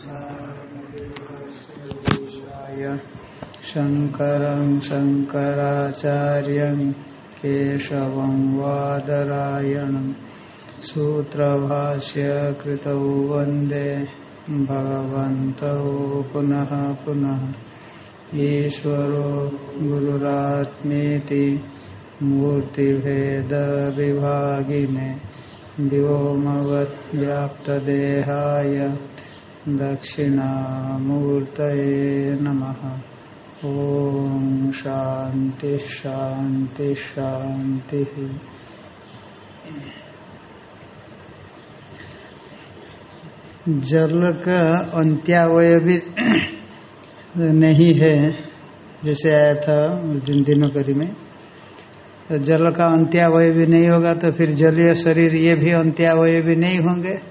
संसारमय शङ्करं शङ्कराचार्यं केशवं वादरायणं सूत्रभाष्य कृतौ वंदे भगवन्तौ पुनः पुनः। ईश्वरो गुरुरात्मेति मूर्तिभेदविभागिने व्योमवद्व्याप्तदेहाय दक्षिणामूर्तये नमः। ॐ शान्ति शान्ति, शान्तिः। जल का अंत्यावय भी नहीं है, जैसे आया था जिन दिनों करी में। तो जल का अंत्यावय भी नहीं होगा तो फिर जलीय शरीर ये भी अंत्यावय भी नहीं होंगे।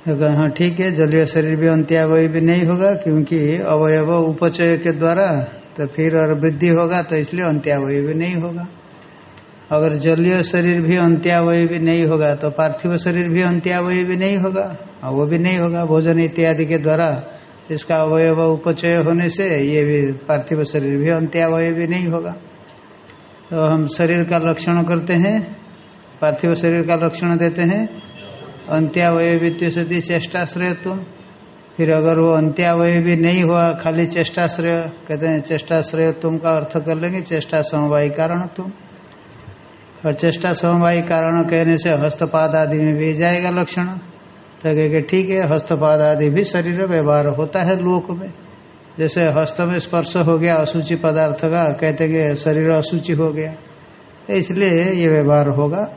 तो हाँ ठीक है, जलीय शरीर भी अंत्यावय भी नहीं होगा क्योंकि अवयव उपचय के द्वारा तो फिर और वृद्धि होगा तो इसलिए अंत्यावय भी नहीं होगा। अगर जलीय शरीर भी अंत्यावय भी नहीं होगा तो पार्थिव शरीर भी अंत्यावय भी नहीं होगा, और वो भी नहीं होगा। भोजन इत्यादि के द्वारा इसका अवयव उपचय होने से ये भी पार्थिव शरीर भी अंत्यावय भी नहीं होगा। तो हम शरीर का लक्षण करते हैं, पार्थिव शरीर का लक्षण देते हैं अंत्यावय वित्तीय सदी चेष्टाश्रय तुम फिर अगर वो अंत्यावय भी नहीं हुआ, खाली चेष्टाश्रय, कहते हैं चेष्टाश्रय तुम का अर्थ कर लेंगे चेष्टा समवायी कारण तुम और चेष्टा समवायी कारण कहने से हस्तपाद आदि में भी जाएगा लक्षण। तो कहे ठीक है, हस्तपाद आदि भी शरीर व्यवहार होता है लोक में। जैसे हस्त में स्पर्श हो गया असूचि पदार्थ का, कहते हैं शरीर असूचि हो गया। इसलिए ये व्यवहार होगा।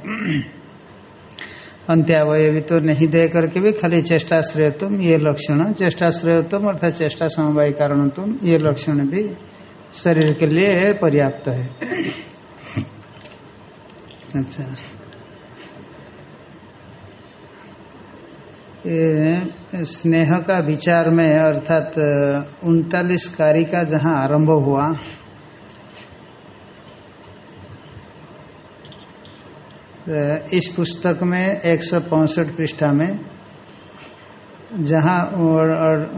अंत्यावय तो नहीं दे करके भी खाली चेष्टाश्रय तुम, ये लक्षण। चेष्टाश्रय तुम अर्थात चेष्टा समवाय कारण तुम, ये लक्षण भी शरीर के लिए पर्याप्त है। अच्छा। स्नेह का विचार में अर्थात उनतालीस कारी का जहाँ आरंभ हुआ इस पुस्तक में एक सौ पृष्ठा में, जहाँ और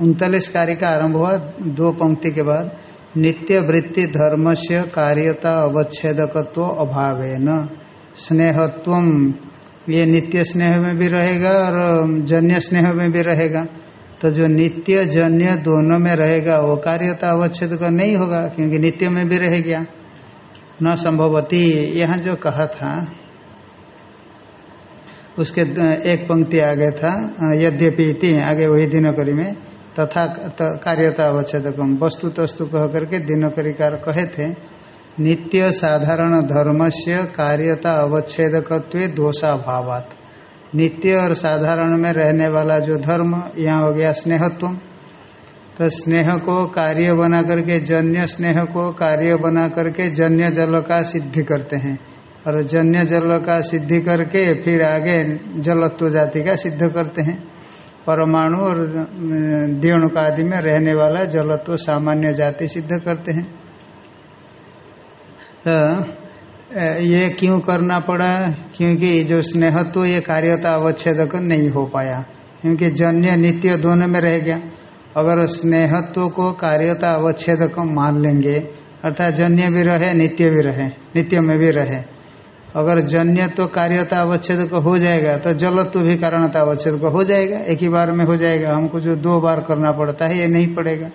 उनतालीस कार्य का आरंभ हुआ, दो पंक्ति के बाद नित्य वृत्ति धर्म से कार्यता अवच्छेदकत्व अभाव है न स्नेहत्व, ये नित्य स्नेह में भी रहेगा और जन्य स्नेह में भी रहेगा। तो जो नित्य, जन्य दोनों में रहेगा, वो कार्यता अवच्छेद का नहीं होगा, क्योंकि नित्य में भी रह गया। न संभवती, यहाँ जो कहा था उसके एक पंक्ति आगे था यद्यपि इति, आगे वही दिनकरी में, तथा कार्यता अवच्छेदकम वस्तु तस्तु कह करके दिनकरिकार कहे थे, नित्य साधारण धर्म से कार्यता अवच्छेदकत्व दोषाभावात। नित्य और साधारण में रहने वाला जो धर्म, यहाँ हो गया स्नेहत्व। तो स्नेह को कार्य बना करके जन्य, स्नेह को कार्य बना करके जन्य जल का सिद्धि करते हैं। और जन्य जल का सिद्धि करके फिर आगे जलत्व जाति का सिद्ध करते हैं। परमाणु और दिवणुक आदि में रहने वाला जलत्व सामान्य जाति सिद्ध करते हैं। तो ये क्यों करना पड़ा? क्योंकि जो स्नेहत्व, ये कार्यता अवच्छेदक नहीं हो पाया। क्योंकि जन्य, नित्य दोनों में रह गया। अगर स्नेहत्व को कार्यता अवच्छेदक मान लेंगे, अर्थात जन्य भी रहे, नित्य भी रहे, नित्य में भी रहे अगर जन्य तो कार्यता अवच्छेद को हो जाएगा तो जलत्व भी कारणता अवच्छेद को हो जाएगा, एक ही बार में हो जाएगा। हमको जो दो बार करना पड़ता है, ये नहीं पड़ेगा।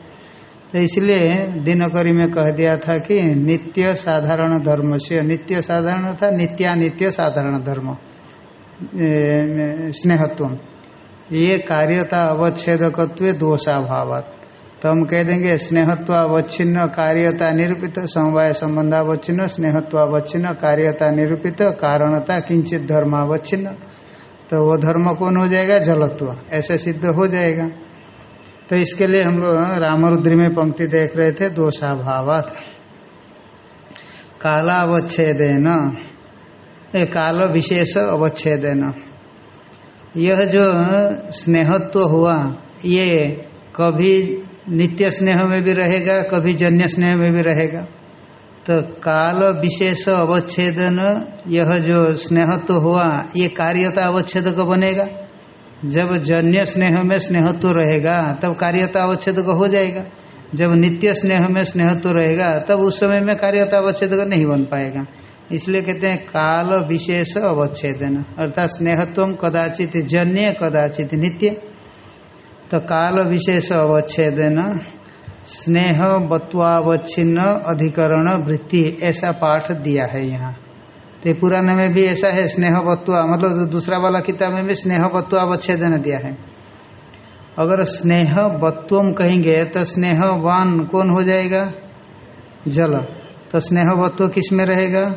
तो इसलिए दिनकरी में कह दिया था कि नित्य साधारण धर्म से, नित्य साधारण था, नित्यानित्य साधारण धर्म स्नेहत्व। ये कार्यता अवच्छेदकत्व दोषाभावात। तो हम कह देंगे, स्नेहत्वावच्छिन्न कार्यता निरूपित, समवाय संबंधावच्छिन्न, स्नेहत्वावच्छिन्न कार्यता निरूपित, कारणता किंचित धर्मावच्छिन्न। तो वो धर्म कौन हो जाएगा? जलत्व। ऐसे सिद्ध हो जाएगा। तो इसके लिए हम लोग रामरुद्री में पंक्ति देख रहे थे, दोषाभावात। कालावच्छेदेन। काल विशेष अवच्छेद अवच्छेदेन। यह जो स्नेहत्व हुआ, ये कभी नित्य स्नेह में भी रहेगा, कभी जन्य स्नेह में भी रहेगा। तो काल विशेष अवच्छेदन, यह जो स्नेहत्व हुआ, ये कार्यता अवच्छेद को बनेगा। जब जन्य स्नेह में स्नेहत्व तो रहेगा, तब कार्यता अवच्छेद को हो जाएगा। जब नित्य स्नेह में स्नेहत्व तो रहेगा, तब उस समय में कार्यता अवच्छेद नहीं बन पाएगा। इसलिए कहते हैं काल विशेष अवच्छेदन, अर्थात स्नेहत्व कदाचित जन्य, कदाचित नित्य। तो काल विशेष अवच्छेदन, स्नेह बत्वावच्छिन्न, अधिकरण, वृत्ति, ऐसा पाठ दिया है यहाँ। तो पुराने में भी ऐसा है, स्नेह बत्वा मतलब दूसरा वाला किताब में भी स्नेह बत्वावच्छेदन दिया है। अगर स्नेह बत्वम कहेंगे तो स्नेहवान कौन हो जाएगा? जल। तो स्नेह बत्व किसमें रहेगा?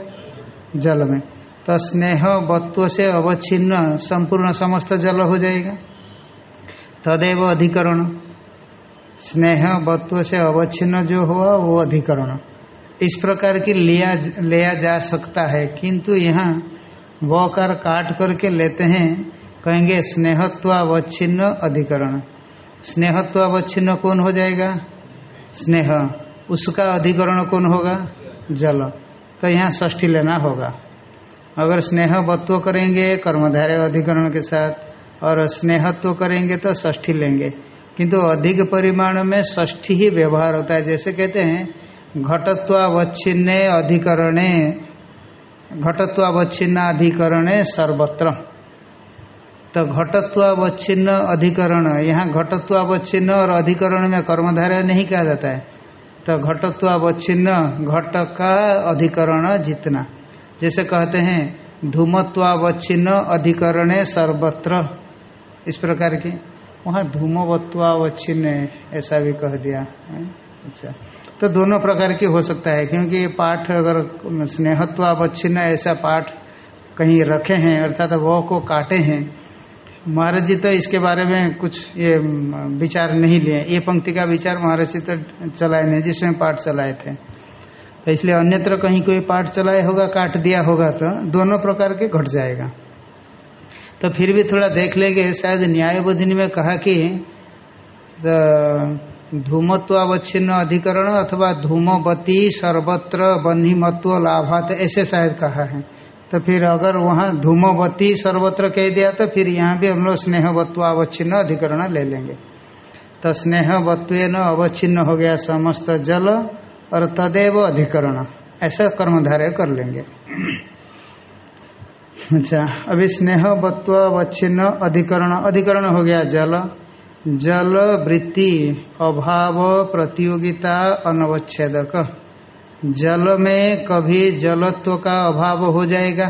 जल में। तो स्नेह बत्व से अवच्छिन्न, संपूर्ण समस्त जल हो जाएगा। तदेव अधिकरण। स्नेह बत्व से अवच्छिन्न जो हुआ, वो अधिकरण। इस प्रकार की लिया लिया जा सकता है, किंतु यहाँ वकार काट करके लेते हैं, कहेंगे स्नेहत्वावच्छिन्न अधिकरण। स्नेहत्वावच्छिन्न कौन हो जाएगा? स्नेह। उसका अधिकरण कौन होगा? जल। तो यहाँ ष्ठी लेना होगा। अगर स्नेह बत्व करेंगे, कर्मधारय अधिकरण के साथ और स्नेहत्व करेंगे तो ष्ठी लेंगे। किंतु अधिक परिमाण में ष्ठी ही व्यवहार होता है। जैसे कहते हैं, घटत्वावच्छिन्ने अधिकरणे। घटत्वावच्छिन्नाधिकरणे सर्वत्र। तो घटत्वावच्छिन्न अधिकरण, यहाँ घटत्वावच्छिन्न और अधिकरण में कर्मधारय नहीं कहा जाता है। तो घटत्वावच्छिन्न, घट का अधिकरण जितना। जैसे कहते हैं, धूमत्वावच्छिन्न अधिकरणे सर्वत्र। इस प्रकार की। वहाँ धूमवत्वावच्छिन्न ऐसा भी कह दिया। अच्छा। तो दोनों प्रकार की हो सकता है, क्योंकि ये पाठ अगर स्नेहत्वावच्छिन्न ऐसा पाठ कहीं रखे हैं, अर्थात वह को काटे हैं। महाराज जी तो इसके बारे में कुछ ये विचार नहीं लिए। ये पंक्ति का विचार महाराज जी तो चलाए नहीं, जिसमें पाठ चलाए थे। तो इसलिए अन्यत्र कहीं कोई पाठ चलाए होगा, काट दिया होगा तो दोनों प्रकार के घट जाएगा। तो फिर भी थोड़ा देख लेंगे। शायद न्याय बोधिनी में कहा कि धूमत्वावच्छिन्न अधिकरण अथवा धूमवती सर्वत्र बन्हीमत्व लाभात, ऐसे शायद कहा है। तो फिर अगर वहाँ धूमवती सर्वत्र कह दिया तो फिर यहाँ भी हम लोग स्नेहवत्वावच्छिन्न अधिकरण ले लेंगे। तो स्नेहवत्व अवच्छिन्न हो गया समस्त जल और तदेव अधिकरण। ऐसा कर्मधारय कर लेंगे। अच्छा अभी स्नेहवत्वावच्छिन्न अधिकरण अधिकरण हो गया जल। जल वृत्ति, अभाव, प्रतियोगिता, अनवच्छेदक। जल में कभी जलत्व का अभाव हो जाएगा।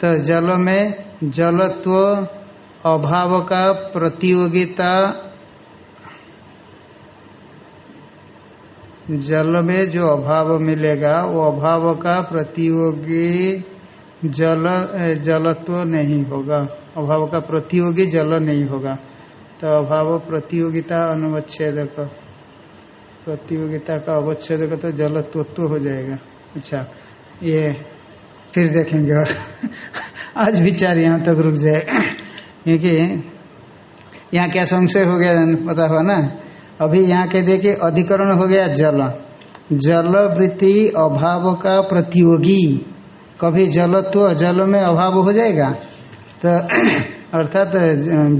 तो जल में जलत्व, अभाव का प्रतियोगिता, जल में जो अभाव मिलेगा, वो अभाव का प्रतियोगी जल जलत्व नहीं होगा। अभाव का प्रतियोगी जल नहीं होगा। तो अभाव प्रतियोगिता अनुच्छेदक। प्रतियोगिता का अवच्छेदक तो जल तत्व हो जाएगा। अच्छा ये फिर देखेंगे और आज विचार यहाँ तक रुक जाए। क्योंकि यहाँ क्या संशय हो गया पता हुआ ना? अभी यहाँ कि अधिकरण हो गया जल। जल वृत्ति अभाव का प्रतियोगी। कभी जलत्व जल में अभाव हो जाएगा तो अर्थात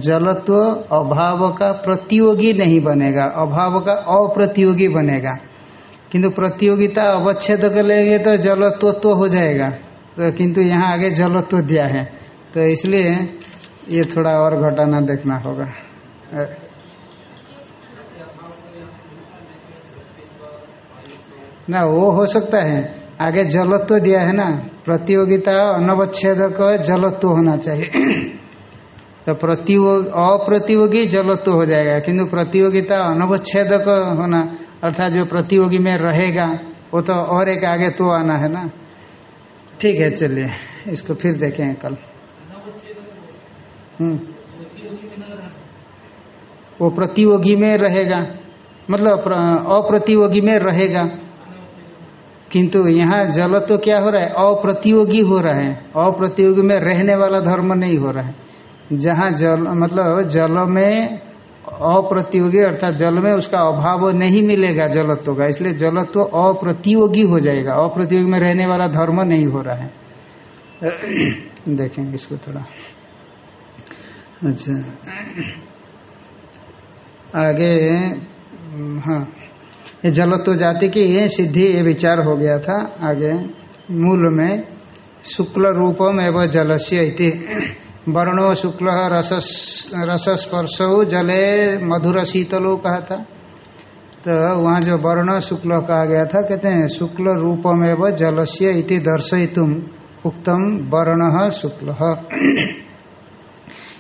जलत्व अभाव का प्रतियोगी नहीं बनेगा, अभाव का अप्रतियोगी बनेगा। किंतु प्रतियोगिता अवच्छेद कर लेंगे तो जलत्व तो हो जाएगा। तो किंतु यहाँ आगे जलत्व दिया है। तो इसलिए ये थोड़ा और घटाना देखना होगा। ना, वो हो सकता है। आगे जलत्व दिया है ना? प्रतियोगिता, अनवच्छेदक, जलत्व होना चाहिए। तो प्रतियोग, अप्रतियोगी जलत्व हो जाएगा, किंतु प्रतियोगिता, अनवच्छेदक होना, अर्थात जो प्रतियोगी में रहेगा, वो तो और एक आगे तो आना है ना? ठीक है, चलिए, इसको फिर देखेंगे कल। हम्म। वो प्रतियोगी में रहेगा मतलब अप्रतियोगी में रहेगा। किंतु यहाँ जल तो क्या हो रहा है? अप्रतियोगी हो रहा है। अप्रतियोगी में रहने वाला धर्म नहीं हो रहा है। जहाँ जल मतलब जल में अप्रतियोगी अर्थात जल में उसका अभाव नहीं मिलेगा जलत्व का। इसलिए जलत्व अप्रतियोगी हो जाएगा। अप्रतियोगी में रहने वाला धर्म नहीं हो रहा है। देखेंगे इसको थोड़ा। अच्छा। आगे हाँ। ये जलत्व जाति की ये सिद्धि, ये विचार हो गया था आगे। मूल में, शुक्ल रूपम एवं जलस्य इति। वर्णो शुक्ल रसस, रसस्पर्श जले मधुर शीतलो कहा था। तो वहाँ जो वर्ण शुक्ल कहा गया था, कहते हैं, शुक्ल रूपम एवं जलस्य इति दर्शयितुम, उक्तम वर्ण शुक्ल।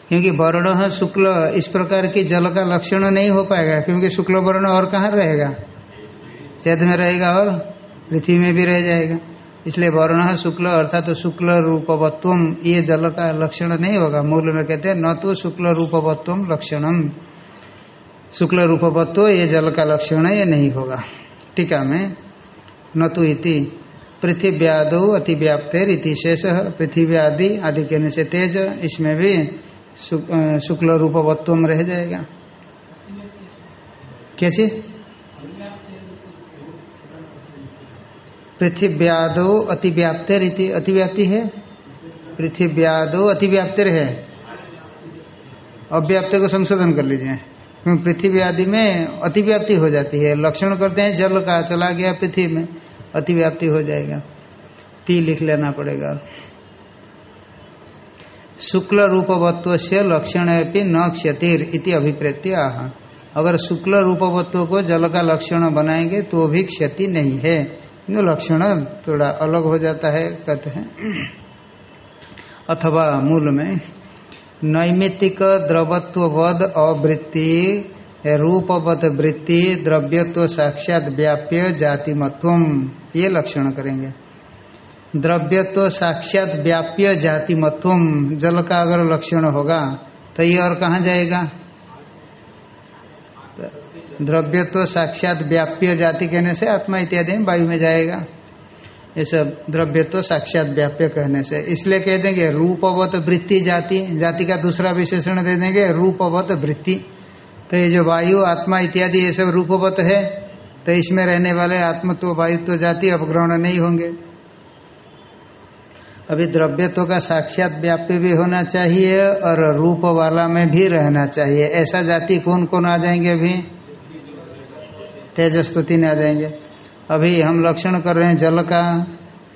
क्योंकि वर्ण शुक्ल इस प्रकार की जल का लक्षण नहीं हो पाएगा, क्योंकि शुक्ल वर्ण और कहाँ रहेगा? चैत में रहेगा और पृथ्वी में भी रह जाएगा। इसलिए वर्ण शुक्ल अर्थात तो शुक्ल रूपवत्व ये जल का लक्षण नहीं होगा। मूल में कहते हैं, न तो शुक्ल रूपवत्व लक्षणम। शुक्ल रूपवत्व ये जल का लक्षण ये नहीं होगा। टीका में, न तो इति। पृथ्व्यादो अतिव्याप्तेर इति शेष। पृथ्वी आदि आदि कहने से तेज, इसमें भी शुक्ल रूपवत्व रह जाएगा। कैसे? पृथ्व्यादो अतिव्याप्तर अतिव्याप्ति है? पृथ्व्यादो अतिव्याप्तर है। अव्याप्त को संशोधन कर लीजिए। क्योंकि पृथ्वी आदि में अतिव्याप्ति हो जाती है। लक्षण करते हैं, जल का चला गया पृथ्वी में, अतिव्याप्ति हो जाएगा। ती लिख लेना पड़ेगा। शुक्ल रूपवत्व से लक्षण न क्षतिर इति अभिप्रेत्य आह। अगर शुक्ल रूपवत्व को जल का लक्षण बनाएँगे तो भी क्षति नहीं है। किंतु लक्षण थोड़ा अलग हो जाता है, कहते हैं। अथवा मूल में, नैमित्तिक द्रवत्वद अवृत्ति रूपवत वृत्ति, द्रव्यत्व साक्षात व्याप्य जातिमत्व ये लक्षण करेंगे। द्रव्यत्व साक्षात व्याप्य जातिमत्व जल का अगर लक्षण होगा तो ये और कहाँ जाएगा? द्रव्यत्व साक्षात व्याप्य जाति कहने से आत्मा इत्यादि वायु में जाएगा। ये सब द्रव्य तो साक्षात व्याप्य कहने से। इसलिए कह देंगे रूपवत वृत्ति जाति। जाति का दूसरा विशेषण दे देंगे रूपवत वृत्ति। तो ये जो वायु, आत्मा इत्यादि ये सब रूपवत है तो इसमें रहने वाले आत्मत्व, वायुत्व जाति अपग्रहण नहीं होंगे। अभी द्रव्यत्व का साक्षात व्याप्य भी होना चाहिए और रूप वाला में भी रहना चाहिए। ऐसा जाति कौन कौन आ जाएँगे अभी? तेजस्तुति में आ जाएँगे अभी हम लक्षण कर रहे हैं जल का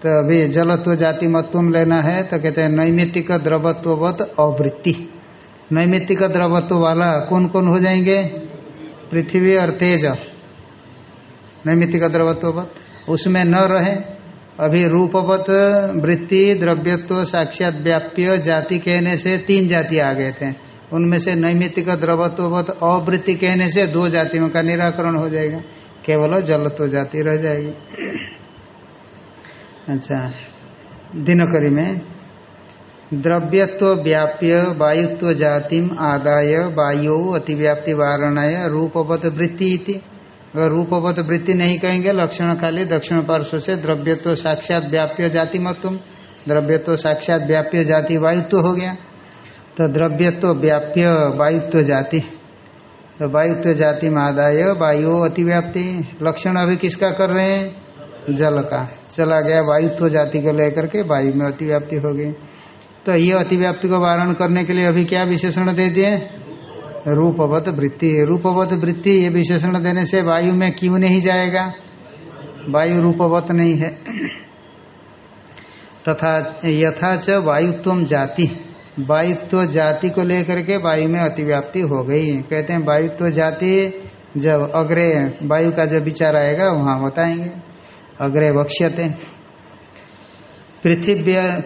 तो अभी जलत्व जाति मत्व लेना है तो कहते हैं नैमित्तिक द्रवत्ववत अवृत्ति। नैमित्तिक द्रवत्व वाला कौन कौन हो जाएँगे? पृथ्वी और तेज। नैमित्तिक द्रवत्ववत, उसमें न रहे। अभी रूपवत, वृत्ति, द्रव्यत्व, साक्षात व्याप्य, जाति कहने से तीन जाति आ गए थे। उनमें से नैमित्तिक द्रवत्ववत अवृत्ति कहने से दो जातियों का निराकरण हो जाएगा। केवल जलत्व जाति रह जाएगी। अच्छा दिनकरी में, द्रव्यत्व व्याप्य वायुत्व जातिम आदाय वायु अतिव्याप्ति वारणाय रूपवत वृत्ति अगर रूपवत वृत्ति नहीं कहेंगे, लक्षण काली दक्षिण पार्श्व से द्रव्यत्व साक्षात व्याप्य जाति मतुम द्रव्यत्व साक्षात व्याप्य जाति वायुत्व हो गया। तो द्रव्यत्व व्याप्य वायुत्व जाति। तो वायुत्व जाति में आदाय, वायु अतिव्याप्ति। लक्षण अभी किसका कर रहे हैं? जल का। चला गया, वायुत्व जाति को लेकर के वायु में अतिव्याप्ति हो गई। तो ये अतिव्याप्ति को वारण करने के लिए अभी क्या विशेषण दे दिए? रूपवत वृत्ति। रूपवत वृत्ति ये विशेषण देने से वायु में क्यों नहीं जाएगा? वायु रूपवत नहीं है। तथा यथा च वायुत्व जाति। वायुत्व जाति को लेकर के वायु में अतिव्याप्ति हो गई कहते हैं वायुत्व जाति जब अग्रे वायु का जब विचार आएगा, वहाँ बताएँगे। अग्रे वक्ष्यते।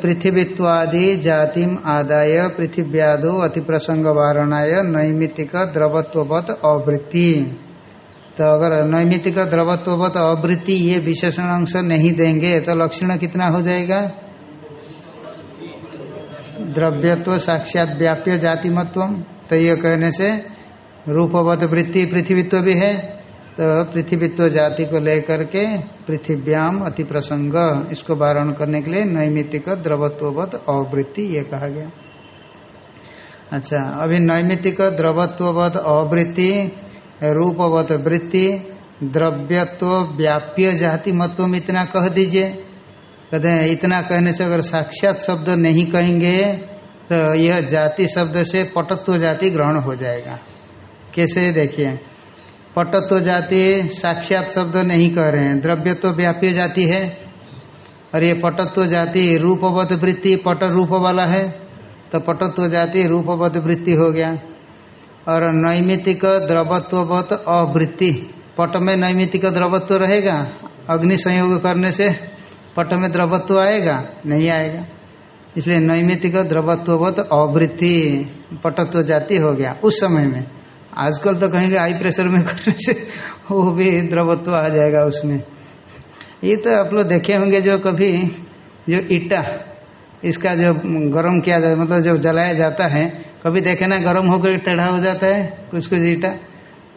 पृथ्वीत्वादि जातिम आदाय, पृथिव्यादो अति प्रसंग वारणाय नैमित्तिक द्रवत्ववत अवृत्ति। तो अगर नैमित्तिक द्रवत्ववत अवृत्ति ये विशेषण अंश नहीं देंगे तो लक्षण कितना हो जाएगा? द्रव्यत्व साक्षात व्याप्य जातिमत्व तो ये कहने से रूपवत वृत्ति पृथ्वीत्व भी है तो पृथ्वीत्व जाति को लेकर के पृथिव्याम अति प्रसंग। इसको वारण करने के लिए नैमित्तिक द्रवत्ववत अवृत्ति ये कहा गया। अच्छा अभी नैमित्तिक द्रवत्ववत अवृत्ति, रूपवत वृत्ति, द्रव्यत्व व्याप्य जाति मत्व इतना कह दीजिए। कहते हैं, इतना कहने से अगर साक्षात शब्द नहीं कहेंगे तो यह जाति शब्द से पटत्व जाति ग्रहण हो जाएगा। कैसे? देखिए, पटत्व जाति साक्षात शब्द नहीं कह रहे हैं। द्रव्य तो व्याप्य जाति है, और ये पटत्व जाति रूपवत वृत्ति पट रूप वाला है तो पटत्व जाति रूपवत वृत्ति हो गया। और नैमितिक द्रवत्ववत अवृत्ति, पट में नैमितिक द्रवत्व रहेगा, अग्नि संयोग करने से। पट में द्रवत्व आएगा? नहीं आएगा। इसलिए नैमितिक द्रवत्ववत अवृत्ति पटत्व जाति हो गया। उस समय में। आजकल तो कहेंगे हाई प्रेशर में करने से वो भी द्रवत्व आ जाएगा उसमें। ये तो आप लोग देखे होंगे जो कभी जो ईटा, इसका जो गर्म किया जाता मतलब जो जलाया जाता है, कभी देखे ना गर्म होकर टेढ़ा हो जाता है कुछ कुछ ईटा?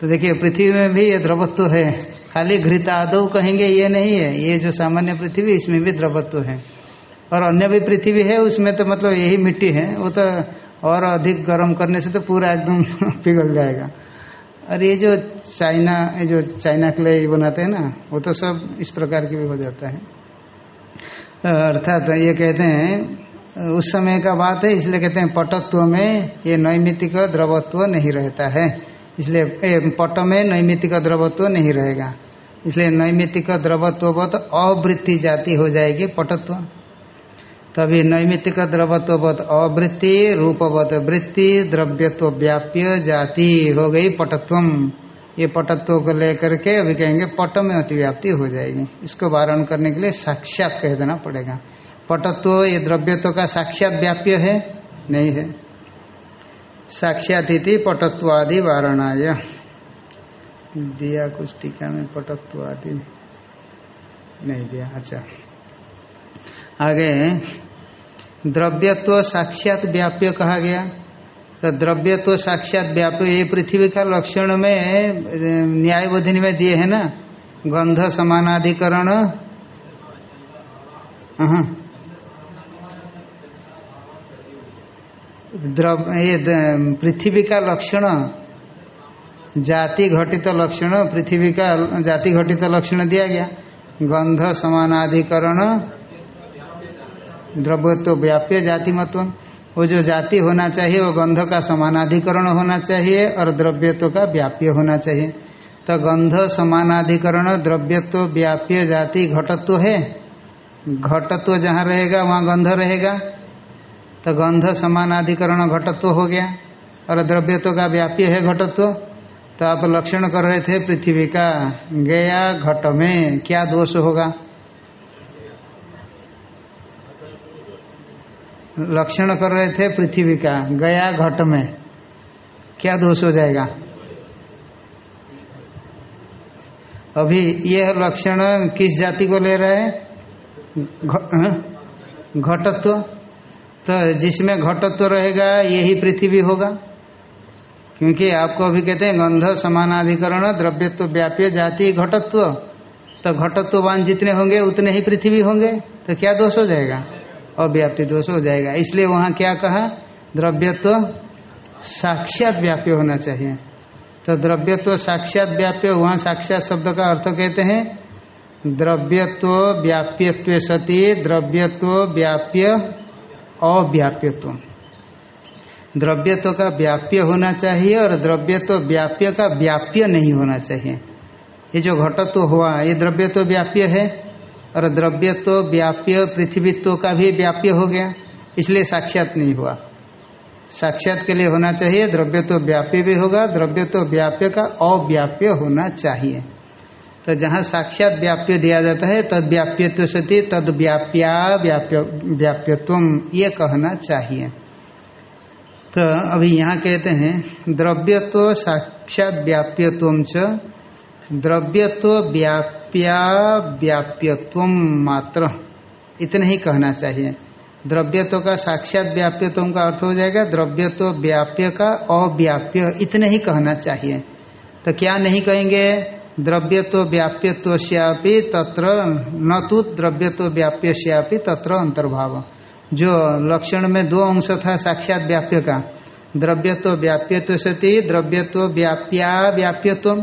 तो देखिए, पृथ्वी में भी ये द्रवत्व है। खाली घृत आदो कहेंगे, ये नहीं है, ये जो सामान्य पृथ्वी, इसमें भी द्रवत्व है। और अन्य भी पृथ्वी है, उसमें तो मतलब यही मिट्टी है, वो तो और अधिक गर्म करने से तो पूरा एकदम पिघल जाएगा। और ये जो चाइना, ये जो चाइना के लिए बनाते हैं ना, वो तो सब इस प्रकार की भी हो जाता है। अर्थात ये कहते हैं, उस समय का बात है, इसलिए कहते हैं, पटत्व में ये नैमितिक द्रवत्व नहीं रहता है। इसलिए पट में नैमितिक द्रवत्व नहीं रहेगा। इसलिए नैमितिक द्रवत्ववत अवृत्ति जाति हो जाएगी पटत्व। तभी नैमितिक द्रवत्ववत अवृत्ति रूपवत वृत्ति, द्रव्यत्व व्याप्य जाति हो गई पटत्वम। ये पटत्व को लेकर के अभी कहेंगे पट में अतिव्याप्ति हो जाएगी। इसको वारण करने के लिए साक्षात कह देना पड़ेगा। पटत्व, ये द्रव्यत्व का साक्षात व्याप्य है? नहीं है। साक्षात पटत्वादि वारणाय। दिया, कुछ टीका में पटत्वादि नहीं। दिया अच्छा। आगे, द्रव्यत्व साक्षात व्याप्य कहा गया। तो द्रव्य तो साक्षात व्याप्य, ये पृथ्वी का लक्षण में न्याय बोधिनी में दिए है ना? गंध, समानाधिकरण। द्रव ये पृथ्वी का लक्षण जाति घटित लक्षण, पृथ्वी का जाति घटित लक्षण दिया गया। गंध, समानाधिकरण, द्रव्यत्व व्याप्य जाति मत्व वो जो जाति होना चाहिए, वो गंध का समानाधिकरण होना चाहिए और द्रव्यत्व का व्याप्य होना चाहिए। तो गंध, समानाधिकरण, द्रव्यत्व व्याप्य जाति घटत्व है। घटत्व जहाँ रहेगा, वहाँ गंध रहेगा। तो गंध, समानाधिकरण, घटत्व हो गया। और द्रव्यत्व का व्याप्य है घटत्व। तो आप लक्षण कर रहे थे पृथ्वी का, गया घट में क्या दोष होगा? लक्षण कर रहे थे पृथ्वी का, गया घट में क्या दोष हो जाएगा? अभी यह लक्षण किस जाति को ले रहे हैं? घटत्व। तो जिसमें घटत्व रहेगा, यही पृथ्वी होगा। क्योंकि आपको अभी कहते हैं गंध, समानाधिकरण, द्रव्यत्व व्याप्य, जाति, घटत्व। तो घटत्ववान जितने होंगे, उतने ही पृथ्वी होंगे। तो क्या दोष हो जाएगा? अव्याप्ति दोष हो जाएगा। इसलिए वहाँ क्या कहा? द्रव्यत्व साक्षात व्याप्य होना चाहिए। तो द्रव्यत्व साक्षात व्याप्य, वहाँ साक्षात शब्द का अर्थ कहते हैं, द्रव्यत्व व्याप्यत्व सती, द्रव्यत्व व्याप्य अव्याप्यत्व। द्रव्यत्व का व्याप्य होना चाहिए और द्रव्यत्व व्याप्य का व्याप्य नहीं होना चाहिए। ये जो घटत्व हुआ, ये द्रव्यत्व व्याप्य है? और द्रव्यत्व व्याप्य, पृथ्वीत्व का भी व्याप्य हो गया। इसलिए साक्षात नहीं हुआ। साक्षात के लिए होना चाहिए द्रव्य तो व्याप्य भी होगा द्रव्य तो व्याप्य का अव्याप्य होना चाहिए। तो जहाँ साक्षात व्याप्य दिया जाता है, तद व्याप्यत्व सती, तद व्याप्या व्याप्य, व्याप्यत्व, ये कहना चाहिए। तो अभी यहाँ कहते हैं, द्रव्यत्व साक्षात व्याप्यत्व च। द्रव्यत्व व्याप्या व्याप्यत्व मात्र। इतने ही कहना चाहिए। द्रव्यत्व का साक्षात व्याप्यत्व का अर्थ हो जाएगा, द्रव्यत्व व्याप्य का अव्याप्य। इतने ही कहना चाहिए। तो क्या नहीं कहेंगे? द्रव्यत्व व्याप्यत्व श्यापी तत्र, न तो द्रव्यत्व व्याप्य श्यापी तत्र अंतर्भाव। जो लक्षण में दो अंश था, साक्षात व्याप्य का। द्रव्यत्व व्याप्यत्व सती, द्रव्यत्व व्याप्या व्याप्यत्व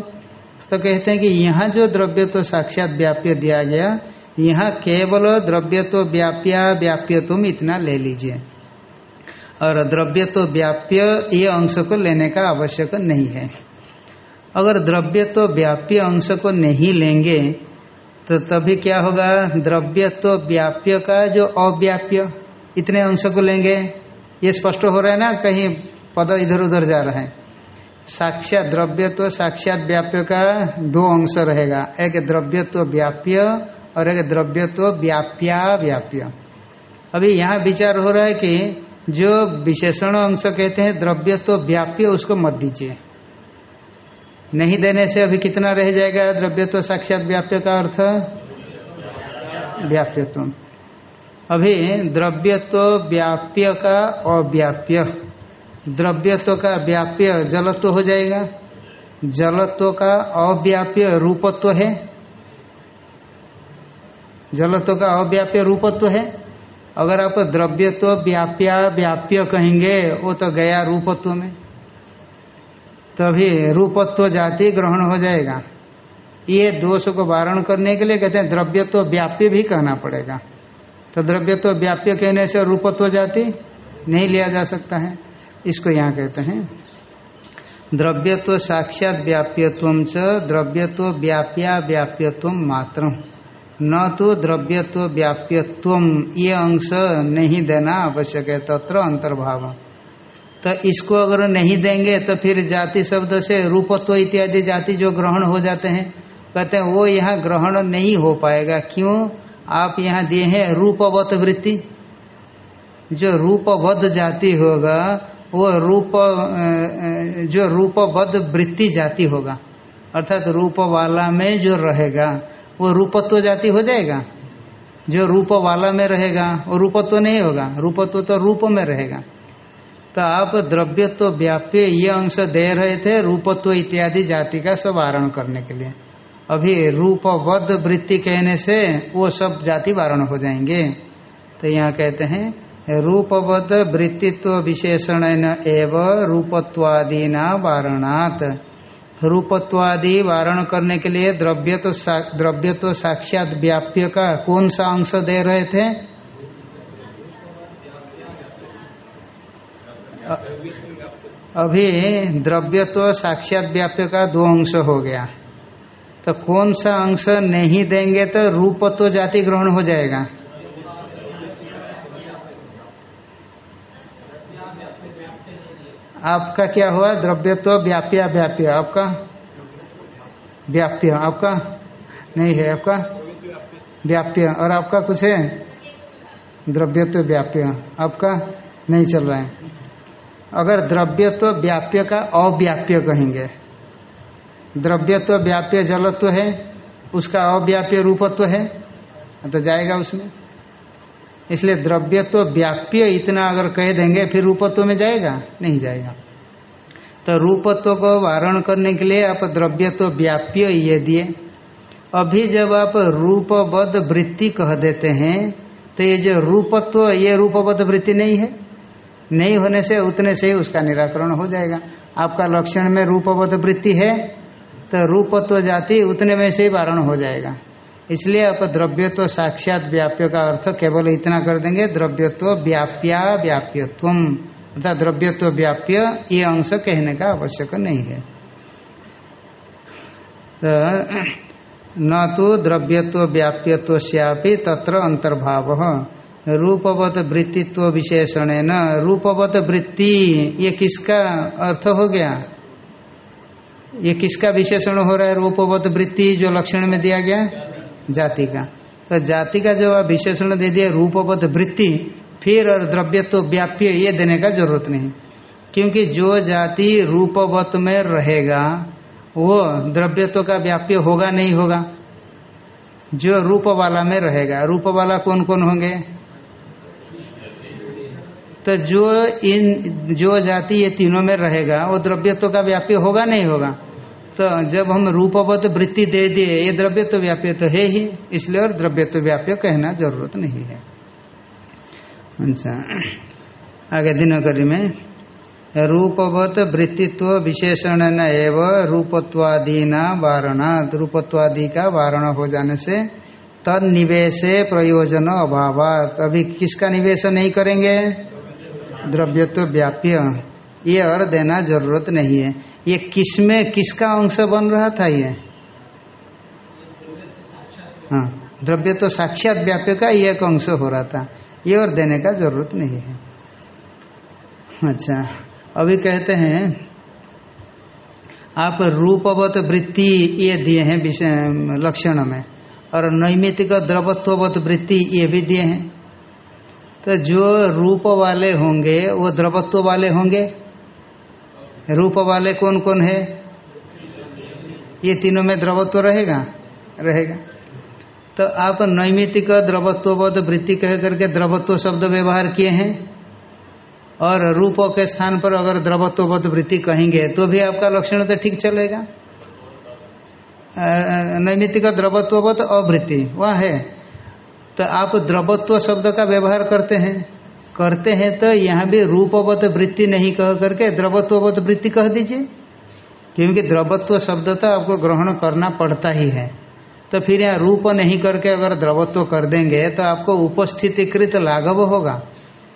तो कहते हैं कि यहाँ जो द्रव्य तो साक्षात व्याप्य दिया गया, यहाँ केवल द्रव्य तो व्याप्या व्याप्य तुम इतना ले लीजिए। और द्रव्य तो व्याप्य ये अंश को लेने का आवश्यक नहीं है। अगर द्रव्य तो व्याप्य अंश को नहीं लेंगे तो तभी क्या होगा? द्रव्य तो व्याप्य का जो अव्याप्य इतने अंश को लेंगे। ये स्पष्ट हो रहा है ना, कहीं पद इधर उधर जा रहे है। साक्षात द्रव्य तो साक्षात व्याप्य का दो अंश रहेगा। एक द्रव्य तो व्याप्य और एक द्रव्य तो व्याप्या व्याप्य। अभी यहाँ विचार हो रहा है कि जो विशेषण अंश कहते हैं द्रव्य तो व्याप्य, उसको मत दीजिए। नहीं देने से अभी कितना रह जाएगा द्रव्य तो साक्षात व्याप्य का अर्थ? व्याप्यत्व। अभी द्रव्यत्व व्याप्य का अव्याप्य। द्रव्यत्व का व्याप्य जलत्व हो जाएगा। जलत्व का अव्याप्य रूपत्व है। जलत्व का अव्याप्य रूपत्व है। अगर आप द्रव्यत्व व्याप्या व्याप्य कहेंगे, वो तो गया रूपत्व में। तभी रूपत्व जाति ग्रहण हो जाएगा। ये दोष को वारण करने के लिए कहते हैं, द्रव्यत्व व्याप्य भी कहना पड़ेगा। तो द्रव्यत्व व्याप्य कहने से रूपत्व जाति नहीं लिया जा सकता है। इसको यहाँ कहते हैं। द्रव्यत्व साक्षात व्याप्यत्व च, द्रव्यत्व व्याप्या व्याप्यत्व मात्र न तो द्रव्यत्व व्याप्यत्व, ये अंश नहीं देना आवश्यक है, तत्र अंतर्भाव। तो इसको अगर नहीं देंगे तो फिर जाति शब्द से रूपत्व इत्यादि जाति जो ग्रहण हो जाते हैं, कहते हैं, वो यहाँ ग्रहण नहीं हो पाएगा। क्यों? आप यहाँ दिए हैं रूपवत वृत्ति। जो रूपवध जाति होगा, वो रूप जो रूपवध वृत्ति जाति होगा। अर्थात रूप वाला में जो रहेगा, वो रूपत्व जाति हो जाएगा। जो रूप वाला में रहेगा, वो रूपत्व नहीं होगा। रूपत्व तो रूप में रहेगा। तो आप द्रव्यत्व व्याप्य ये अंश दे रहे थे, रूपत्व इत्यादि जाति का सब वारण करने के लिए। अभी रूपबद्ध वृत्ति कहने से वो सब जाति वारण हो जाएँगे। तो यहाँ कहते हैं, रूपवद वृत्तित्व विशेषण एव रूपत्वादीना वारणात। रूपत्वादि वारण करने के लिए द्रव्य तो द्रव्य तो साक्षात व्याप्य का कौन सा अंश दे रहे थे? अभी द्रव्य तो साक्षात व्याप्य का दो अंश हो गया। तो कौन सा अंश नहीं देंगे तो रूपत्व जाति ग्रहण हो जाएगा। आपका क्या हुआ? द्रव्यत्व, व्याप्या, व्याप्य। आपका? व्याप्य। आपका? नहीं है आपका? व्याप्य। और आपका कुछ है? द्रव्यत्व, व्याप्य। आपका? नहीं चल रहा है। अगर द्रव्यत्व, व्याप्य का अव्याप्य कहेंगे द्रव्यत्व व्याप्य जलत्व है, उसका अव्याप्य रूपत्व है तो जाएगा उसमें। इसलिए द्रव्यत्व व्याप्य इतना अगर कह देंगे, फिर रूपत्व में जाएगा? नहीं जाएगा। तो रूपत्व को वारण करने के लिए आप द्रव्यत्व व्याप्य ये दिए। अभी जब आप रूपबद्ध वृत्ति कह देते हैं तो ये जो रूपत्व, ये रूपबद्ध वृत्ति नहीं है। नहीं होने से, उतने से ही उसका निराकरण हो जाएगा। आपका लक्षण में रूपबद्ध वृत्ति है तो रूपत्व जाति उतने में से ही वारण हो जाएगा। इसलिए आप द्रव्यत्व साक्षात व्याप्य का अर्थ केवल इतना कर देंगे, द्रव्यत्व व्याप्या व्याप्यत्व अर्थात द्रव्यत्व व्याप्य, ये अंश कहने का आवश्यक नहीं है। तो न तो द्रव्यत्व व्याप्यत्व श्यापी तत्र अंतर्भाव। रूपवत वृत्तित्व विशेषण न रूपवत वृत्ति, ये किसका अर्थ हो गया? ये किसका विशेषण हो रहा है? रूपवत वृत्ति जो लक्षण में दिया गया जाति का। तो जाति का जो विशेषण दे दिया रूपवत वृत्ति, फिर और द्रव्यत्व व्याप्य, ये देने का ज़रूरत नहीं। क्योंकि जो जाति रूपवत में रहेगा, वो द्रव्यत्व का व्याप्य होगा, नहीं होगा। जो रूप वाला में रहेगा, रूप वाला कौन कौन होंगे? तो जो इन, जो जाति ये तीनों में रहेगा, वो द्रव्यत्व का व्याप्य होगा नहीं होगा? तो जब हम रूपवत वृत्ति दे दिए, ये द्रव्यत्व व्याप्य तो है ही, इसलिए और द्रव्यत्व व्याप्य कहना ज़रूरत नहीं है। अच्छा आगे दिनकरी में, रूपवत वृत्तित्व विशेषण न एव रूपत्वादीना वारणात। रूपत्वादि का वारण हो जाने से तद निवेशे प्रयोजन अभाव अभी किसका निवेश नहीं करेंगे? द्रव्यत्व व्याप्य। ये और देना ज़रूरत नहीं है। ये किसमें किसका अंश बन रहा था ये? हाँ द्रव्य तो साक्षात व्याप्य का ये एक अंश हो रहा था। ये और देने का ज़रूरत नहीं है। अच्छा अभी कहते हैं, आप रूपवत वृत्ति ये दिए हैं लक्षण में, और नैमितिक द्रवत्ववत वृत्ति ये भी दिए हैं। तो जो रूप वाले होंगे, वो द्रवत्व वाले होंगे? रूप वाले कौन कौन है? ये तीनों में द्रवत्व रहेगा? रहेगा। तो आप नैमितिक द्रवत्वबद्ध वृत्ति कह करके द्रवत्व शब्द व्यवहार किए हैं? और रूप के स्थान पर अगर द्रवत्वबद्ध वृत्ति कहेंगे तो भी आपका लक्षण तो ठीक चलेगा। नैमितिक द्रवत्वबद्ध अवृत्ति, वह है। तो आप द्रवत्व शब्द का व्यवहार करते हैं। करते हैं तो यहाँ भी रूपवत वृत्ति नहीं कह करके द्रवत्ववत वृत्ति कह दीजिए। क्योंकि द्रवत्व शब्द तो आपको ग्रहण करना पड़ता ही है। तो फिर यहाँ रूप नहीं करके अगर द्रवत्व कर देंगे तो आपको उपस्थितिकृत लाघव होगा।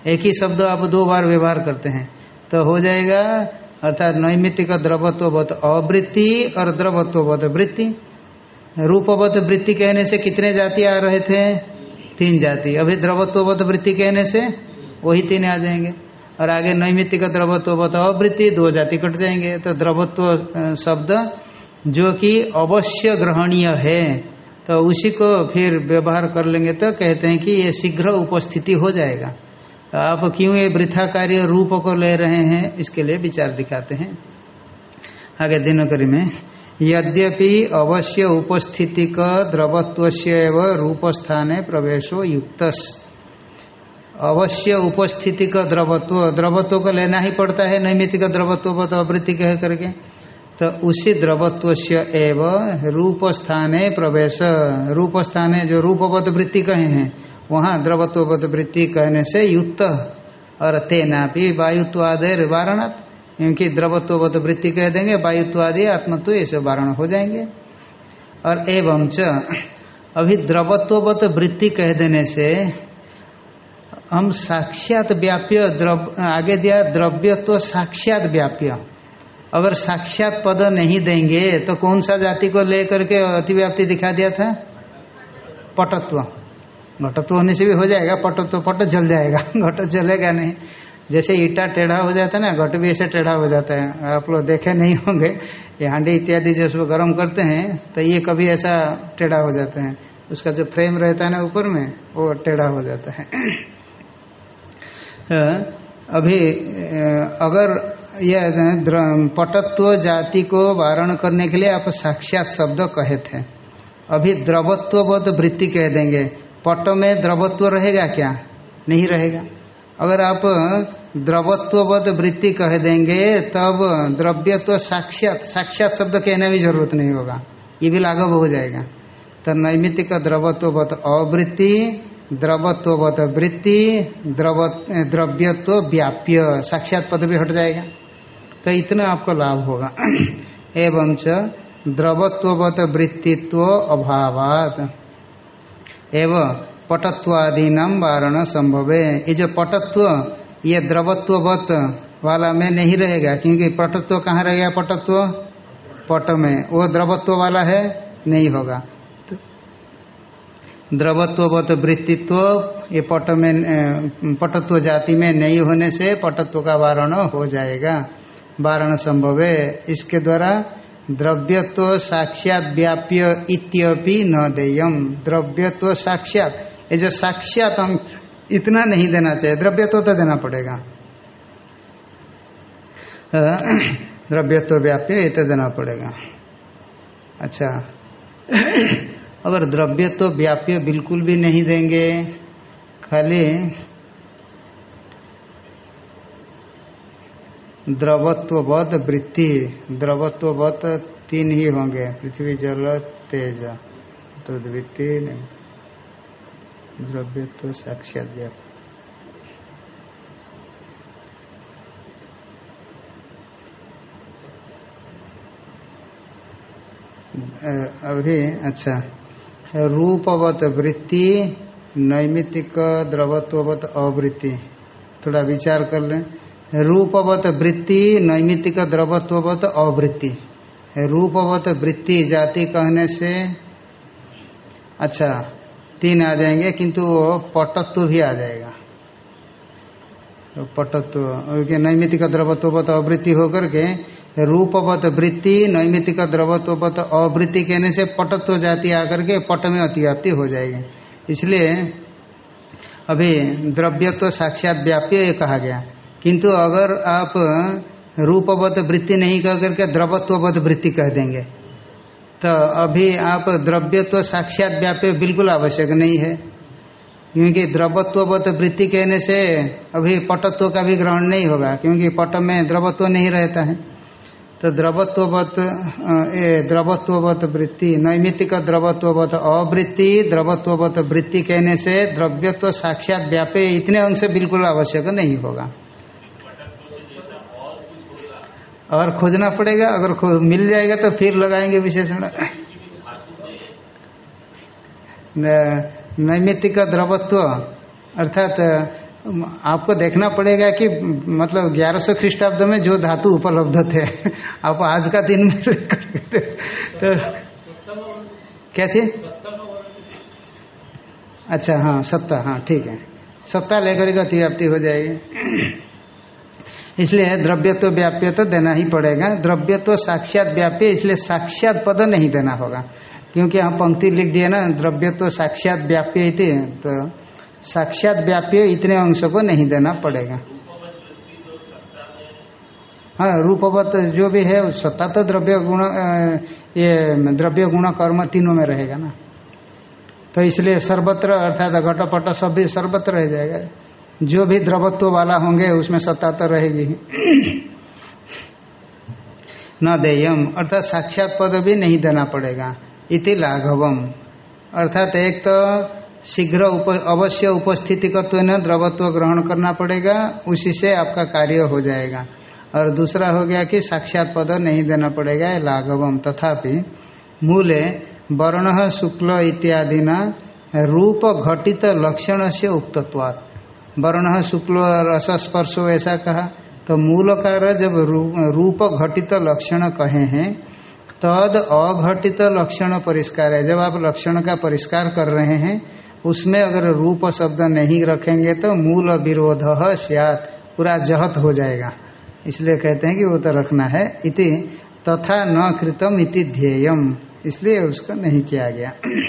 एक ही शब्द आप दो बार व्यवहार करते हैं। तो हो जाएगा, अर्थात नैमित्तिक द्रवत्ववत अवृत्ति और द्रवत्ववत वृत्ति। रूपवत वृत्ति कहने से कितने जाति आ रहे थे? तीन जाति। अभी द्रवत्ववत वृत्ति कहने से वही तीन आ जाएँगे। और आगे नैमित्तिक द्रवत्ववत अवृत्ति, दो जाति कट जाएँगे। तो द्रवत्व शब्द जो कि अवश्य ग्रहणीय है तो उसी को फिर व्यवहार कर लेंगे तो कहते हैं कि ये शीघ्र उपस्थिति हो जाएगा। तो आप क्यों ये वृथा कार्य रूप को ले रहे हैं, इसके लिए विचार दिखाते हैं। आगे दिनकरी में यद्यपि अवश्य उपस्थिति का द्रवत्व रूप स्थान प्रवेशो युक्त अवश्य उपस्थिति का द्रवत्व द्रवत्व को लेना ही पड़ता है नैमित्तिक द्रवत्व अवृत्ति कह करके। तो उसी द्रवत्व एव रूप प्रवेश रूप जो रूपवत वृत्ति कहे हैं, वहाँ द्रवत्ववत वृत्ति कहने से युक्त। और तेना भी वायुत्वादेर वारणात्। क्योंकि द्रवत्ववत वृत्ति कह देंगे वायुत्व आदि आत्मत्व, ये सब वारण हो जाएँगे। और एवं च, अभी द्रवत्ववत वृत्ति कह देने से हम साक्षात व्याप्य आगे दिया, द्रव्यत्व साक्षात व्याप्य। अगर साक्षात पद नहीं देंगे तो कौन सा जाति को लेकर के अतिव्याप्ति दिखा दिया था? पटत्व। घटत्व होने से भी हो जाएगा, पटत्व, पट जल जाएगा, घट जलेगा नहीं। जैसे ईटा टेढ़ा हो जाता है ना, घट भी ऐसे टेढ़ा हो जाता है। आप लोग देखे नहीं होंगे, ये हांडी इत्यादि जो उसको गर्म करते हैं तो ये कभी ऐसा टेढ़ा हो जाता है। उसका जो फ्रेम रहता है ना ऊपर में, वो टेढ़ा हो जाता है। अभी, अगर यह पटत्व जाति को वारण करने के लिए आप साक्षात शब्द कहे थे। अभी द्रवत्व द्रवत्वबद्ध वृत्ति कह देंगे। पट में द्रवत्व रहेगा क्या? नहीं रहेगा। अगर आप द्रवत्वबद्ध वृत्ति कह देंगे, तब द्रव्यत्व साक्षात साक्षात शब्द कहने भी ज़रूरत नहीं होगा। ये भी लाघव हो जाएगा। तो नैमित्तिक द्रवत्वबद्ध अवृत्ति द्रवत्वबद्ध वृत्ति, द्रव, द्रव्यत्व व्याप्य, साक्षात पद भी हट जाएगा। तो इतना आपको लाभ होगा। एवं च द्रवत्वबद्ध वृत्तित्व अभावात। एवं पटत्वादीनाम वारण संभव। है ये जो पटत्व, ये द्रवत्ववत वाला में नहीं रहेगा, क्योंकि पटत्व कहाँ रहेगा पटत्व? पट में। वो द्रवत्व वाला है, नहीं होगा। तो द्रवत्ववत वृत्तित्व, ये पट में पटत्व जाति में नहीं होने से पटत्व का वारण हो जाएगा। वारण संभव। है इसके द्वारा द्रव्यत्व साक्षात व्याप्य इत्यपि न देयम। द्रव्यत्व साक्षात। ये जो साक्षात इतना नहीं देना चाहिए द्रव्य तो देना पड़ेगा। द्रव्य तो व्याप्य ये तो देना पड़ेगा। अच्छा अगर द्रव्य तो व्याप्य बिल्कुल भी नहीं देंगे, खाली द्रवत्वबद्ध वृत्ति द्रवत्वबद्ध तीन ही होंगे, पृथ्वी, जल, तेज तो वृत्ति द्रव्यत्व साक्षात व्याप्त अभी अच्छा। रूपवत वृत्ति, नैमित्तिक द्रवत्ववत अवृत्ति। थोड़ा विचार कर लें। रूपवत वृत्ति, नैमित्तिक द्रवत्ववत अवृत्ति। रूपवत वृत्ति जाति कहने से अच्छा तीन आ जाएँगे, किंतु वो पटत्व भी आ जाएगा। तो पटत्व नैमित्तिक द्रवत्ववत अवृत्ति होकर के रूपवत वृत्ति, नैमित्तिक द्रवत्ववत अवृत्ति कहने से पटत्व जाति आकर के पट में अतिव्याप्ति हो जाएगी। इसलिए अभी द्रव्यत्व साक्षात व्याप्य ये कहा गया। किंतु अगर आप रूपवत वृत्ति नहीं कह करके द्रवत्ववत वृत्ति कह देंगे तो अभी आप द्रव्यत्व साक्षात व्याप्य बिल्कुल आवश्यक नहीं है। क्योंकि द्रवत्ववत वृत्ति कहने से अभी पटत्व का भी ग्रहण नहीं होगा, क्योंकि पट में द्रवत्व नहीं रहता है। तो द्रवत्ववत द्रवत्ववत वृत्ति, नैमित्तिक द्रवत्ववत अवृत्ति द्रवत्ववत वृत्ति कहने से द्रव्यत्व साक्षात व्यापे इतने अंश बिल्कुल आवश्यक नहीं होगा। और खोजना पड़ेगा, अगर मिल जाएगा तो फिर लगाएँगे विशेषण। नैमित्तिक द्रवत्व, अर्थात आपको देखना पड़ेगा कि मतलब ग्यारह सौ ख्रीष्टाब्द में जो धातु उपलब्ध थे, आप आज का दिन में तो कैसे? अच्छा हाँ सत्ता हाँ ठीक है। सत्ता लेकर के अतिव्याप्ति हो जाएगी। इसलिए द्रव्यत्व व्याप्य तो देना ही पड़ेगा। द्रव्यत्व साक्षात व्याप्य, इसलिए साक्षात पद नहीं देना होगा। क्योंकि हम पंक्ति लिख दिए ना, द्रव्यत्व साक्षात व्याप्य तो साक्षात व्याप्य इतने अंश को नहीं देना पड़ेगा। हाँ रूपवत जो भी है, सत्ता तो द्रव्य गुण ये द्रव्य गुण कर्म तीनों में रहेगा ना। तो इसलिए सर्वत्र, अर्थात घटपट सब भी सर्वत्र रह जाएगा। जो भी द्रवत्व वाला होंगे उसमें सत्ता तो रहेगी न देयम अर्थात साक्षात पद भी नहीं देना पड़ेगा। इति लाघवम। अर्थात एक तो शीघ्र उप, अवश्य उपस्थिति न द्रवत्व ग्रहण करना पड़ेगा उसी से आपका कार्य हो जाएगा। और दूसरा हो गया कि साक्षात पद नहीं देना पड़ेगा लाघवम। तथापि मूले वर्ण शुक्ल इत्यादि न रूप घटित लक्षण से उक्तत्वात्। वर्ण शुक्ल रसस्पर्शो ऐसा कहा तो मूल कार जब रूप घटित लक्षण कहे हैं, तद अघटित लक्षण परिष्कार है। जब आप लक्षण का परिष्कार कर रहे हैं, उसमें अगर रूप शब्द नहीं रखेंगे तो मूल विरोध सियात, पूरा जहत हो जाएगा। इसलिए कहते हैं कि वो तो रखना है। इति तथा न कृतम इति ध्येयम। इसलिए उसका नहीं किया गया।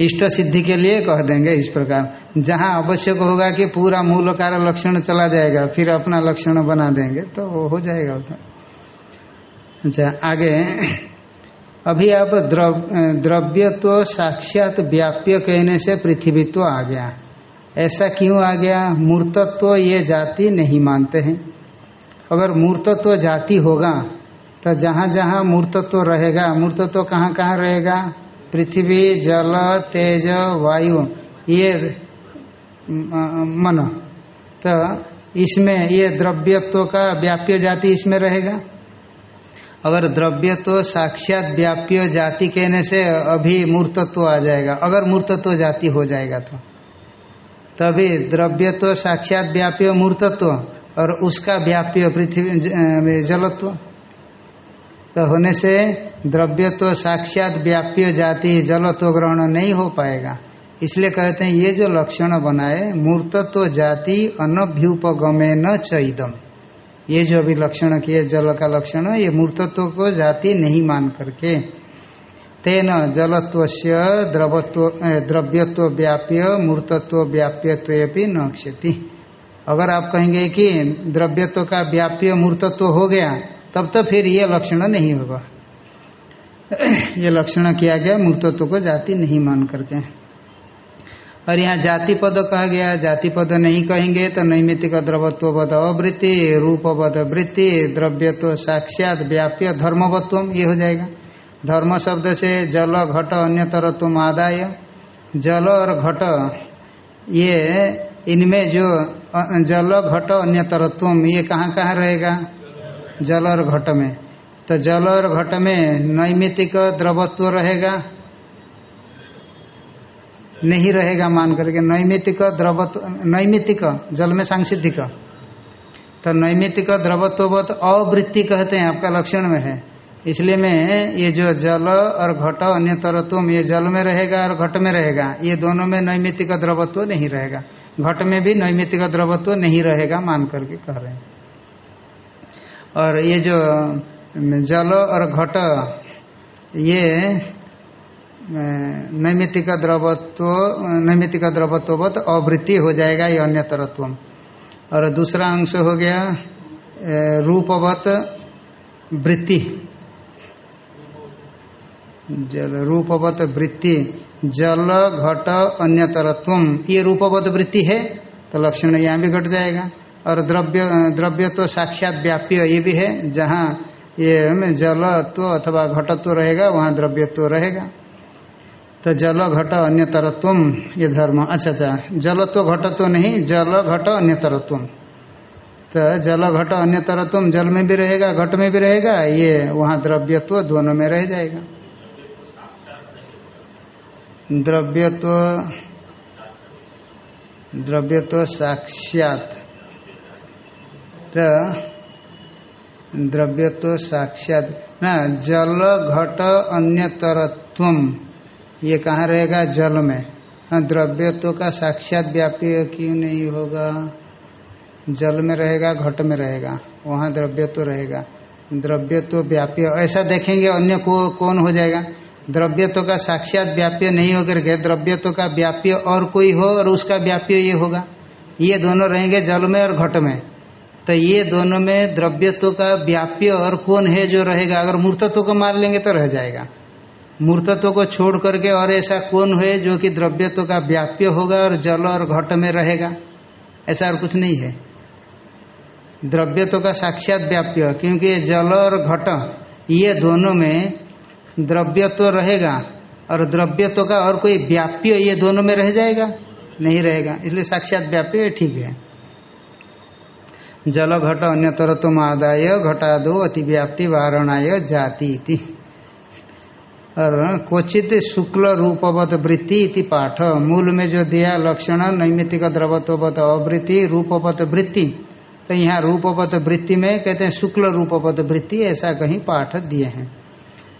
इष्ट सिद्धि के लिए कह देंगे इस प्रकार। जहाँ आवश्यक होगा कि पूरा मूल कार लक्षण चला जाएगा, फिर अपना लक्षण बना देंगे तो वो हो जाएगा उधर। अच्छा आगे। अभी आप द्रव्यत्व साक्षात व्याप्य कहने से पृथ्वीत्व आ गया। ऐसा क्यों आ गया? मूर्तत्व ये जाति नहीं मानते हैं। अगर मूर्तत्व जाति होगा तो जहाँ जहाँ मूर्तत्व रहेगा, मूर्तत्व कहाँ कहाँ रहेगा? पृथ्वी, जल, तेज, वायु, ये मन। तो इसमें ये द्रव्यत्व का व्याप्य जाति इसमें रहेगा। अगर द्रव्य तो साक्षात व्याप्य जाति कहने से अभी मूर्तत्व आ जाएगा। अगर मूर्तत्व जाति हो जाएगा तो। तभी द्रव्य तो साक्षात व्याप्य मूर्तत्व और उसका व्याप्य पृथ्वी जलत्व। तो होने से द्रव्य तो साक्षात व्याप्य जाति जलत्व ग्रहण नहीं हो पाएगा। इसलिए कहते हैं, ये जो लक्षण बनाए, मूर्तत्व जाति अनभ्युपगमे न चैदम। ये जो अभी लक्षण किए, जल का लक्षण, ये मूर्तत्व को जाति नहीं मान करके। तेन जलत्व द्रवत्व द्रव्यत्व व्याप्य, मूर्तत्व व्याप्यत्व न क्षति। अगर आप कहेंगे कि द्रव्यत्व का व्याप्य मूर्तत्व हो गया, तब तो फिर ये लक्षण नहीं होगा। ये लक्षण किया गया, मूर्तत्व को जाति नहीं मान करके। और यहाँ जाति पद कहा गया जाति पद नहीं कहेंगे तो नैमित्तिक द्रवत्व पद अवृत्ति रूपवद वृत्ति, द्रव्यत्व साक्षात व्याप्य धर्मवत्व ये हो जाएगा। धर्म शब्द से जल, घट अन्यतरत्व आदाय। जल और घट, ये इनमें जो, जल, घट अन्यतरत्व ये कहाँ कहाँ रहेगा? जल और घट में। तो जल और घट में नैमित्तिक द्रवत्व रहेगा। नहीं रहेगा मान करके नैमित्तिक द्रवत्व, नैमित्तिक, जल में सांसिधिक तो नैमित्तिक द्रवत्वत अवृत्ति कहते हैं, आपका लक्षण में है। इसलिए मैं ये जो जल और घट, अन्य तरत्व ये जल में रहेगा और घट में रहेगा, ये दोनों में नैमित्तिक द्रवत्व नहीं रहेगा। घट में भी नैमित्तिक द्रवत्व नहीं रहेगा मान करके कह रहे हैं। और ये जो जल और घट, ये नैमित्तिक द्रवत्व, नैमित्तिक द्रवत्वत अवृत्ति हो जाएगा ये अन्य तरत्व और दूसरा अंश हो गया रूपवत वृत्ति। जल, रूपवत वृत्ति, जल घट अन्य तरत्व ये रूपवत वृत्ति है तो लक्षण यहाँ भी घट जाएगा। और द्रव्य द्रव्य तो साक्षात व्याप्य ये भी है, जहाँ ये जलत्व अथवा घटत्व रहेगा, वहाँ द्रव्यत्व रहेगा। तो जल घट अन्य तरत्व ये धर्म। अच्छा अच्छा। जलत्व घटत्व नहीं, जल घट अन्य तरत्व तो जल घट अन्य तरत्व जल में भी रहेगा, घट में भी रहेगा, ये वहाँ द्रव्यत्व दोनों में रह जाएगा। द्रव्यत्व द्रव्यत्व साक्षात। तो द्रव्यत्व साक्षात। ना, जल घट अन्य तरत्व ये कहाँ रहेगा? जल में। हाँ द्रव्यत्व का साक्षात व्यापी क्यों नहीं होगा? जल में रहेगा, घट में रहेगा, वहाँ द्रव्यत्व रहेगा। द्रव्यत्व व्याप्य, ऐसा देखेंगे अन्य को, कौन हो जाएगा? द्रव्यत्व का साक्षात व्याप्य नहीं होकर के, द्रव्यत्व का व्याप्य और कोई हो और उसका व्याप्य ये होगा। ये दोनों रहेंगे जल में और घट में। तो ये दोनों में द्रव्यत्व का व्याप्य और कौन है जो रहेगा? अगर मूर्तत्व को मार लेंगे तो रह जाएगा। मूर्तत्व को छोड़ करके और ऐसा कौन है जो कि द्रव्यत्व का व्याप्य होगा और जल और घट में रहेगा? ऐसा और कुछ नहीं है। द्रव्यत्व का साक्षात व्याप्य, क्योंकि जल और घट, ये दोनों में द्रव्यत्व रहेगा और द्रव्यत्व का और कोई व्याप्य ये दोनों में रह जाएगा? नहीं रहेगा। इसलिए साक्षात व्याप्य ठीक है। जल घट अन्य तरत्व आदाय घटादो अतिव्याप्ति वारणाय जाति और क्वचित शुक्ल रूपवत वृत्ति इति पाठ। मूल में जो दिया लक्षण, नैमित्तिक द्रवत्वत अवृत्ति, रूपवत वृत्ति। तो यहाँ रूपवत वृत्ति में कहते हैं शुक्ल रूपवत वृत्ति, ऐसा कहीं पाठ दिए हैं।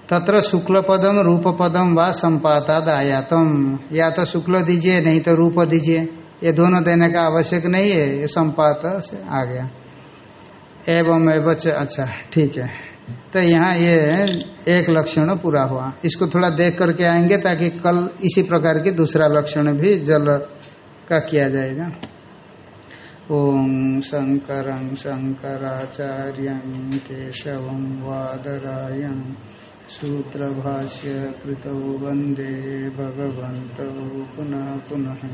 तत्र शुक्ल पदम रूप पदम व संपाताद आयातम या तो शुक्ल दीजिए, नहीं तो रूप दीजिए। ये दोनों देने का आवश्यक नहीं है, ये संपात से आ गया। एवं एवं अच्छा ठीक है। तो यहाँ ये एक लक्षण पूरा हुआ। इसको थोड़ा देख करके आएँगे ताकि कल इसी प्रकार की दूसरा लक्षण भी जल का किया जाएगा। ओम शंकर शंकराचार्य केशव वादरायण सूत्र भाष्य कृतौ वंदे भगवत पुनः पुनः।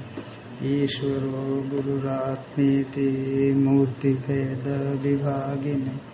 ईश्वरो गुरुरात्मीति मूर्तिभेद विभागिने